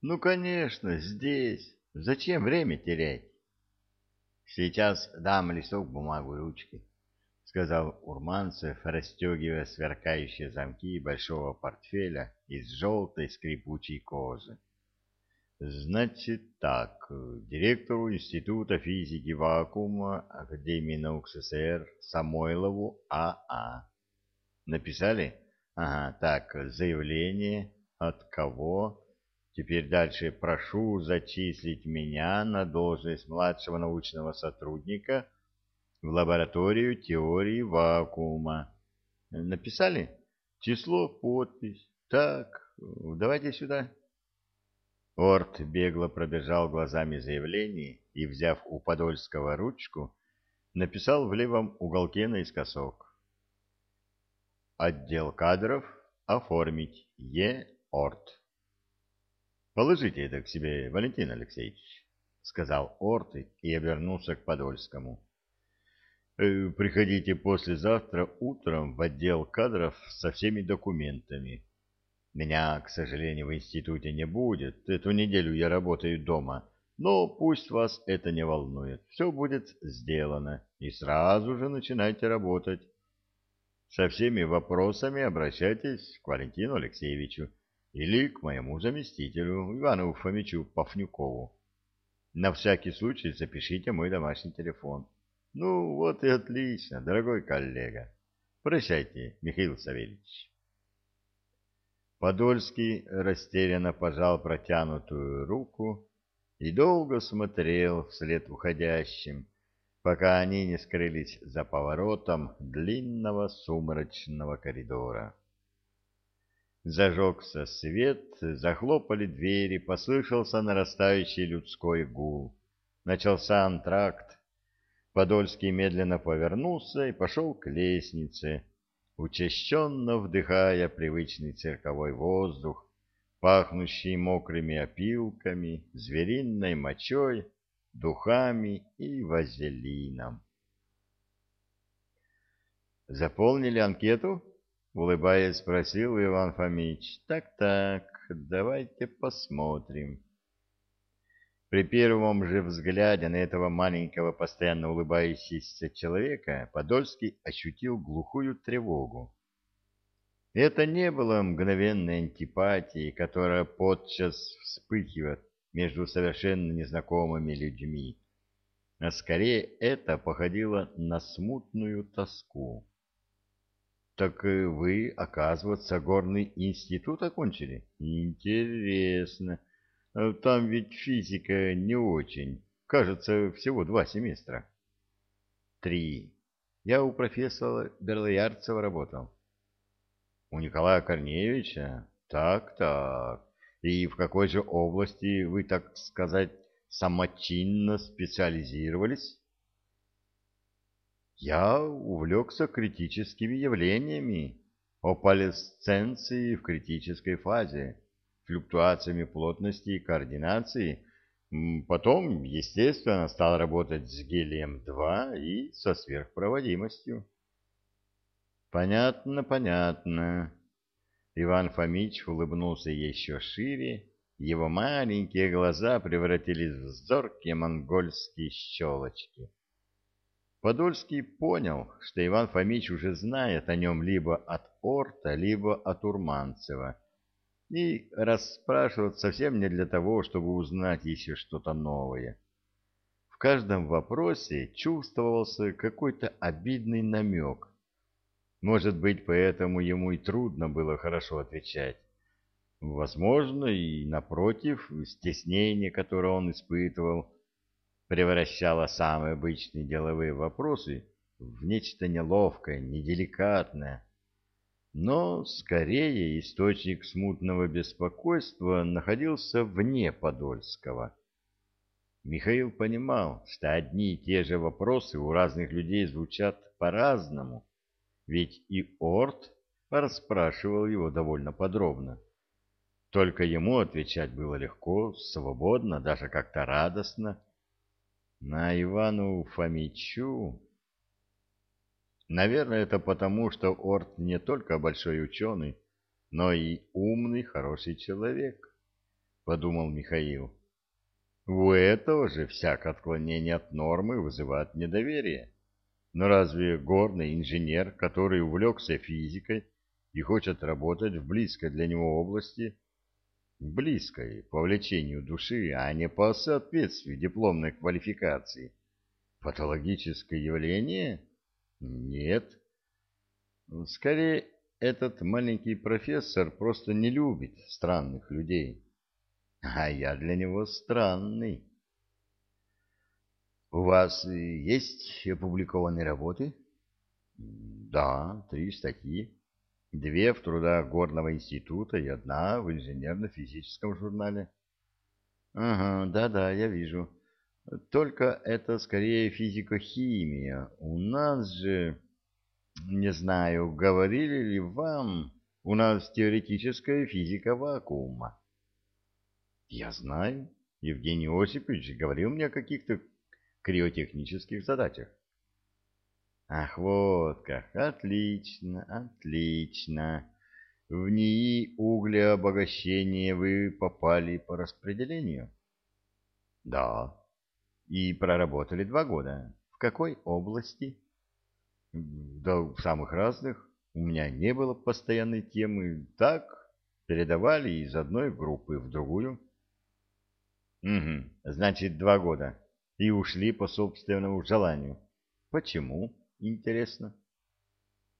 Ну, конечно, здесь. Зачем время терять? Сейчас дам листок, бумагу и ручки, сказал Урманцев, расстегивая сверкающие замки большого портфеля из желтой скрипучей кожи. Значит так, директору Института физики вакуума Академии наук СССР Самойлову А.А. Написали? Ага, так, заявление от кого? Теперь дальше прошу зачислить меня на должность младшего научного сотрудника в лабораторию теории вакуума. Написали? Число, подпись. Так, давайте сюда. Орт бегло пробежал глазами заявление и, взяв у Подольского ручку, написал в левом уголке наискосок. Отдел кадров оформить Е. Орт. Положите это к себе, Валентин Алексеевич, сказал Орт и обернулся к Подольскому. «Э, приходите послезавтра утром в отдел кадров со всеми документами. Меня, к сожалению, в институте не будет. Эту неделю я работаю дома. Но пусть вас это не волнует. Все будет сделано. И сразу же начинайте работать. Со всеми вопросами обращайтесь к Валентину Алексеевичу или к моему заместителю Ивану Фомичу Пафнюкову. На всякий случай запишите мой домашний телефон. Ну, вот и отлично, дорогой коллега. Прощайте, Михаил Савельевич. Подольский растерянно пожал протянутую руку и долго смотрел вслед уходящим, пока они не скрылись за поворотом длинного сумрачного коридора. Зажегся свет, захлопали двери, послышался нарастающий людской гул. Начался антракт. Подольский медленно повернулся и пошел к лестнице, учащенно вдыхая привычный цирковой воздух, пахнущий мокрыми опилками, звериной мочой, духами и вазелином. «Заполнили анкету?» — улыбаясь, спросил Иван Фомич. «Так-так, давайте посмотрим». При первом же взгляде на этого маленького, постоянно улыбающегося человека Подольский ощутил глухую тревогу. Это не было мгновенной антипатией, которая подчас вспыхивает между совершенно незнакомыми людьми, а скорее это походило на смутную тоску. «Так вы, оказывается, горный институт окончили? Интересно». Э, там ведь физика не очень. Кажется, всего два семестра. Три. Я у профессора Берлоярцева работал. У Николая Корнеевича? Так-так. И в какой же области вы, так сказать, самочинно специализировались? Я увлекся критическими явлениями, опалесценцией в критической фазе флюктуациями плотности и координации. Потом, естественно, стал работать с гелием-2 и со сверхпроводимостью. Понятно, понятно. Иван Фомич улыбнулся еще шире, его маленькие глаза превратились в зоркие монгольские щелочки. Подольский понял, что Иван Фомич уже знает о нем либо от Орта, либо от Урманцева, и расспрашивать совсем не для того, чтобы узнать еще что-то новое. В каждом вопросе чувствовался какой-то обидный намек. Может быть, поэтому ему и трудно было хорошо отвечать. Возможно, и напротив, стеснение, которое он испытывал, превращало самые обычные деловые вопросы в нечто неловкое, неделикатное, но скорее источник смутного беспокойства находился вне Подольского. Михаил понимал, что одни и те же вопросы у разных людей звучат по-разному, ведь и Орт расспрашивал его довольно подробно. Только ему отвечать было легко, свободно, даже как-то радостно. На Ивану Фомичу Наверное, это потому, что Орт не только большой ученый, но и умный, хороший человек. подумал Михаил. У этого же всякое отклонение от нормы вызывает недоверие. Но разве горный инженер, который увлекся физикой и хочет работать в близкой для него области, близкой по влечению души, а не по соответствию дипломной квалификации, патологическое явление? Нет. Скорее, этот маленький профессор просто не любит странных людей. А я для него странный. У вас есть опубликованные работы? Да, три статьи. Две в трудах Горного института и одна в инженерно-физическом журнале. Ага, да-да, я вижу. Только это скорее физико-химия. У нас же, не знаю, говорили ли вам, у нас теоретическая физика вакуума. Я знаю. Евгений Осипович говорил мне о каких-то криотехнических задачах. Ах, вот как. Отлично, отлично. В НИИ углеобогащения вы попали по распределению? Да. И проработали два года. В какой области? Да в самых разных. У меня не было постоянной темы. Так, передавали из одной группы в другую. Угу, значит, два года. И ушли по собственному желанию. Почему, интересно?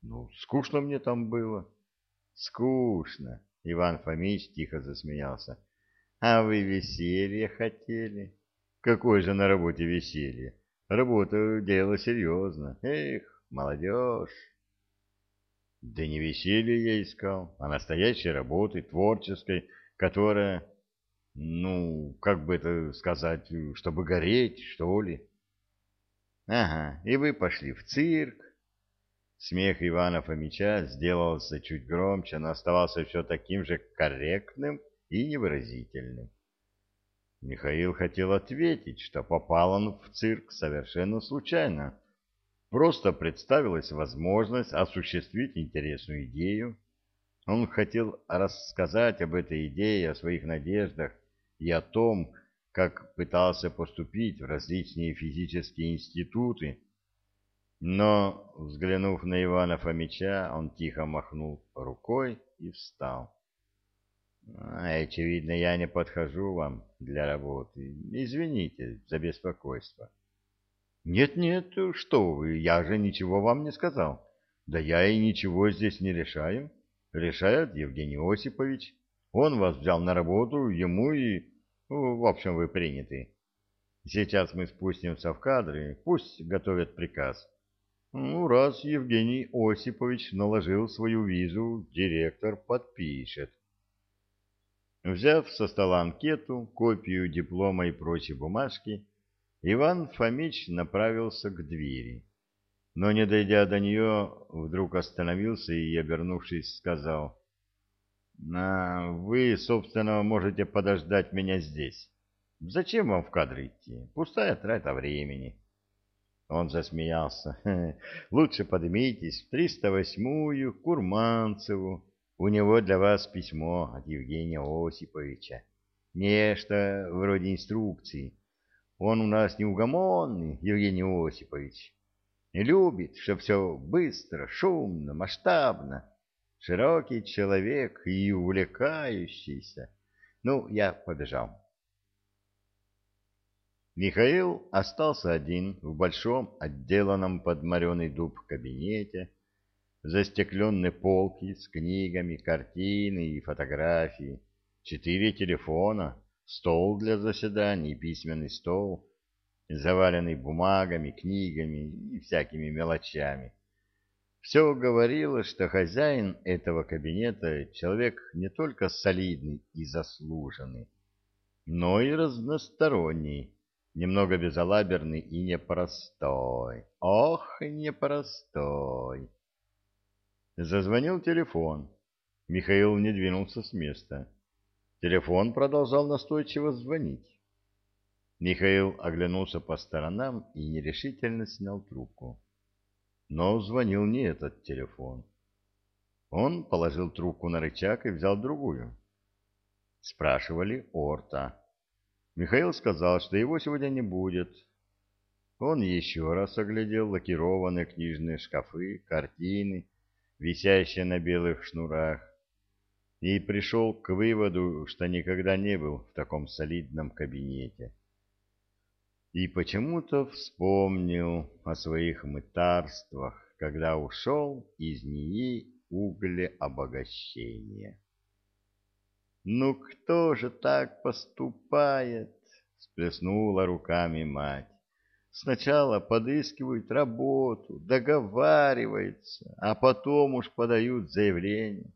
Ну, скучно мне там было. Скучно. Иван Фомич тихо засмеялся. А вы веселье хотели? Какое же на работе веселье? Работа — дело серьезно. Эх, молодежь. Да не веселье я искал, а настоящей работы, творческой, которая ну, как бы это сказать, чтобы гореть, что ли? Ага, и вы пошли в цирк. Смех Ивана Фомича сделался чуть громче, но оставался все таким же корректным и невыразительным. Михаил хотел ответить, что попал он в цирк совершенно случайно. Просто представилась возможность осуществить интересную идею. Он хотел рассказать об этой идее, о своих надеждах, и о том, как пытался поступить в различные физические институты, но, взглянув на Ивана Фомича, он тихо махнул рукой и встал. «Очевидно, я не подхожу вам для работы. Извините за беспокойство». «Нет-нет, что вы, я же ничего вам не сказал. Да я и ничего здесь не решаю. Решает Евгений Осипович. Он вас взял на работу, ему и... Ну, в общем, вы приняты. Сейчас мы спустимся в кадры, пусть готовят приказ. Ну, раз Евгений Осипович наложил свою визу, директор подпишет. Взяв со стола анкету, копию диплома и прочие бумажки, Иван Фомич направился к двери. Но, не дойдя до нее, вдруг остановился и, обернувшись, сказал — а вы, собственно, можете подождать меня здесь. Зачем вам в кадр идти? Пустая трата времени. Он засмеялся. Лучше поднимитесь в 308-ю Курманцеву. У него для вас письмо от Евгения Осиповича. Нечто вроде инструкции. Он у нас неугомонный, Евгений Осипович. И любит, чтобы все быстро, шумно, масштабно. Широкий человек и увлекающийся. Ну, я побежал. Михаил остался один в большом, отделанном под мореный дуб кабинете, застекленные полки с книгами, картины и фотографии, четыре телефона, стол для заседаний письменный стол, заваленный бумагами, книгами и всякими мелочами. Все говорило, что хозяин этого кабинета человек не только солидный и заслуженный, но и разносторонний, немного безалаберный и непростой. Ох, непростой! Зазвонил телефон. Михаил не двинулся с места. Телефон продолжал настойчиво звонить. Михаил оглянулся по сторонам и нерешительно снял трубку. Но звонил не этот телефон. Он положил трубку на рычаг и взял другую. Спрашивали Орта. Михаил сказал, что его сегодня не будет. Он еще раз оглядел лакированные книжные шкафы, картины, висящие на белых шнурах, и пришел к выводу, что никогда не был в таком солидном кабинете. И почему-то вспомнил о своих мытарствах, когда ушел из НИИ углеобогащения. «Ну кто же так поступает?» — сплеснула руками мать. «Сначала подыскивают работу, договариваются, а потом уж подают заявление.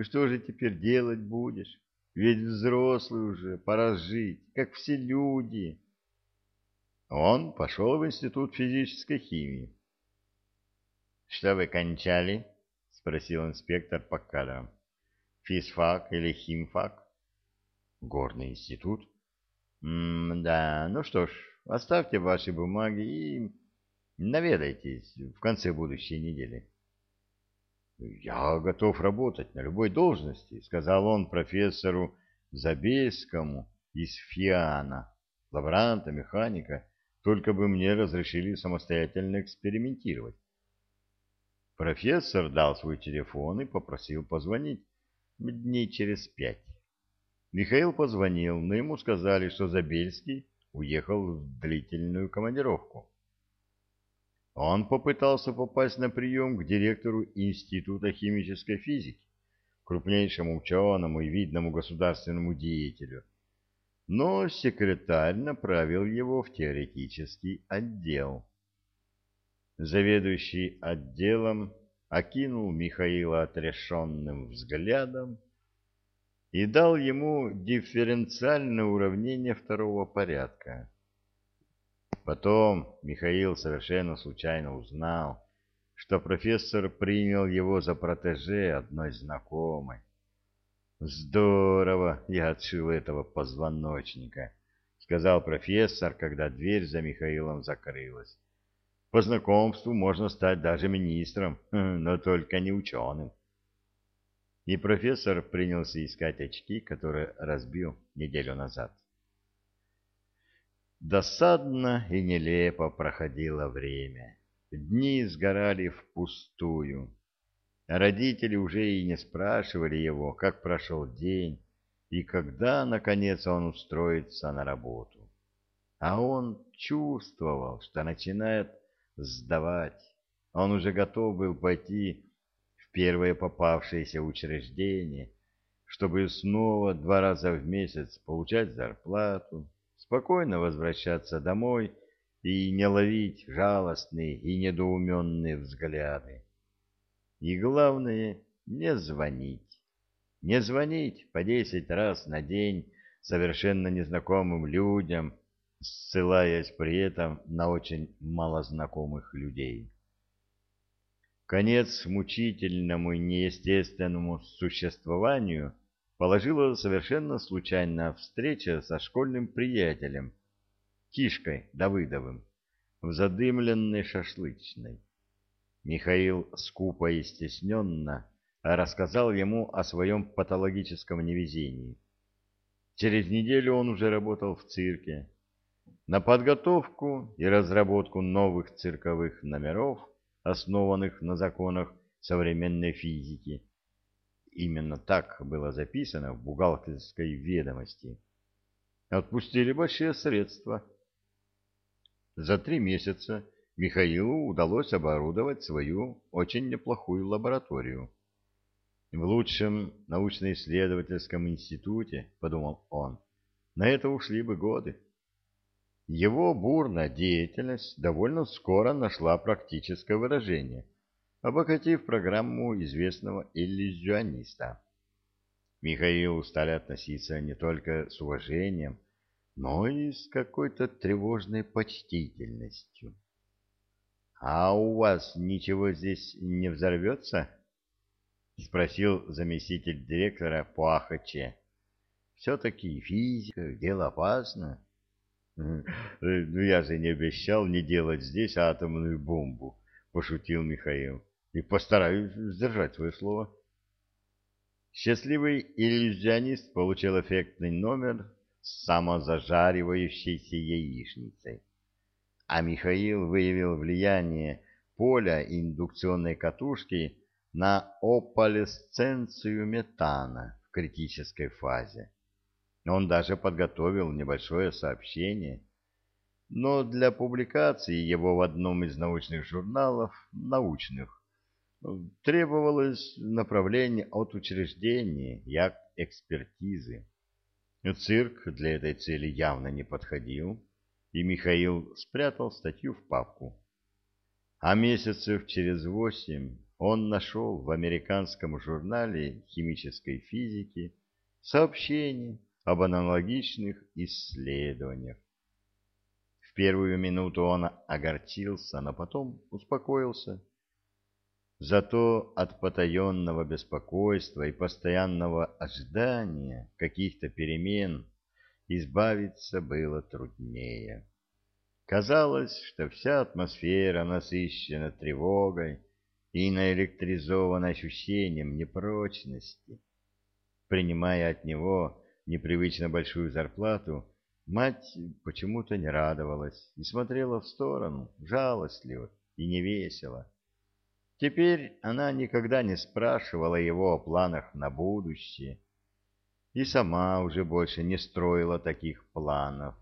Что же теперь делать будешь? Ведь взрослый уже, пора жить, как все люди». Он пошел в институт физической химии. «Что вы кончали?» — спросил инспектор по кадрам. Физфак или химфак? Горный институт? Да, ну что ж, оставьте ваши бумаги и наведайтесь в конце будущей недели. Я готов работать на любой должности, сказал он профессору Забейскому из Фиана, лаборанта, механика, только бы мне разрешили самостоятельно экспериментировать. Профессор дал свой телефон и попросил позвонить дней через пять. Михаил позвонил, но ему сказали, что Забельский уехал в длительную командировку. Он попытался попасть на прием к директору Института химической физики, крупнейшему ученому и видному государственному деятелю, но секретарь направил его в теоретический отдел. Заведующий отделом окинул Михаила отрешенным взглядом и дал ему дифференциальное уравнение второго порядка. Потом Михаил совершенно случайно узнал, что профессор принял его за протеже одной знакомой. «Здорово я отшил этого позвоночника», — сказал профессор, когда дверь за Михаилом закрылась. По знакомству можно стать даже министром, но только не ученым. И профессор принялся искать очки, которые разбил неделю назад. Досадно и нелепо проходило время. Дни сгорали впустую. Родители уже и не спрашивали его, как прошел день и когда, наконец, он устроится на работу. А он чувствовал, что начинает сдавать. Он уже готов был пойти в первое попавшееся учреждение, чтобы снова два раза в месяц получать зарплату, спокойно возвращаться домой и не ловить жалостные и недоуменные взгляды. И главное, не звонить. Не звонить по десять раз на день совершенно незнакомым людям, ссылаясь при этом на очень малознакомых людей. Конец мучительному и неестественному существованию положила совершенно случайная встреча со школьным приятелем, Тишкой Давыдовым, в задымленной шашлычной. Михаил скупо и стесненно рассказал ему о своем патологическом невезении. Через неделю он уже работал в цирке, на подготовку и разработку новых цирковых номеров, основанных на законах современной физики. Именно так было записано в бухгалтерской ведомости. Отпустили большие средства. За три месяца Михаилу удалось оборудовать свою очень неплохую лабораторию. В лучшем научно-исследовательском институте, подумал он, на это ушли бы годы. Его бурная деятельность довольно скоро нашла практическое выражение, обогатив программу известного иллюзиониста. Михаилу стали относиться не только с уважением, но и с какой-то тревожной почтительностью. — А у вас ничего здесь не взорвется? — спросил заместитель директора по АХЧ. — Все-таки физика — дело опасное. Ну, я же не обещал не делать здесь атомную бомбу, пошутил Михаил. И постараюсь сдержать свое слово. Счастливый иллюзионист получил эффектный номер с самозажаривающейся яичницей, а Михаил выявил влияние поля индукционной катушки на ополесценцию метана в критической фазе. Он даже подготовил небольшое сообщение, но для публикации его в одном из научных журналов, научных, требовалось направление от учреждения и экспертизы. Цирк для этой цели явно не подходил, и Михаил спрятал статью в папку. А месяцев через восемь он нашел в американском журнале химической физики сообщение об аналогичных исследованиях. В первую минуту он огорчился, но потом успокоился Зато от потаенного беспокойства и постоянного ожидания каких-то перемен избавиться было труднее. Казалось, что вся атмосфера насыщена тревогой и наэлектризована ощущением непрочности. Принимая от него непривычно большую зарплату, мать почему-то не радовалась и смотрела в сторону, жалостливо и невесело. Теперь она никогда не спрашивала его о планах на будущее и сама уже больше не строила таких планов.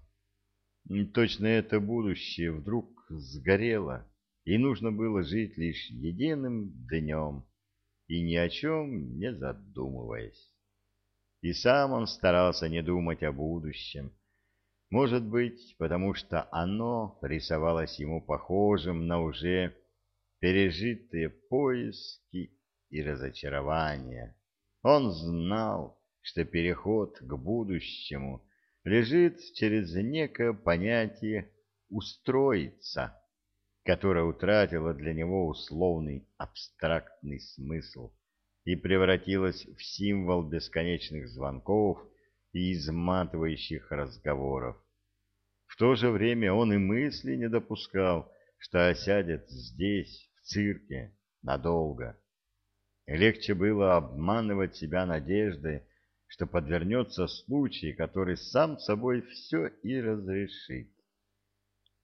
Точно это будущее вдруг сгорело, и нужно было жить лишь единым днем и ни о чем не задумываясь. И сам он старался не думать о будущем, может быть, потому что оно рисовалось ему похожим на уже пережитые поиски и разочарования. Он знал, что переход к будущему лежит через некое понятие «устроиться», которое утратило для него условный абстрактный смысл и превратилось в символ бесконечных звонков и изматывающих разговоров. В то же время он и мысли не допускал, что осядет здесь, цирке надолго. легче было обманывать себя надеждой, что подвернется случай, который сам собой все и разрешит.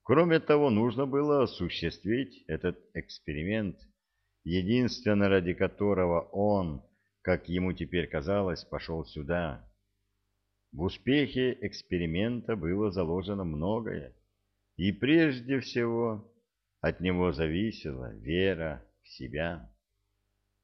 Кроме того, нужно было осуществить этот эксперимент, единственно ради которого он, как ему теперь казалось, пошел сюда. В успехе эксперимента было заложено многое, и прежде всего от него зависела вера в себя.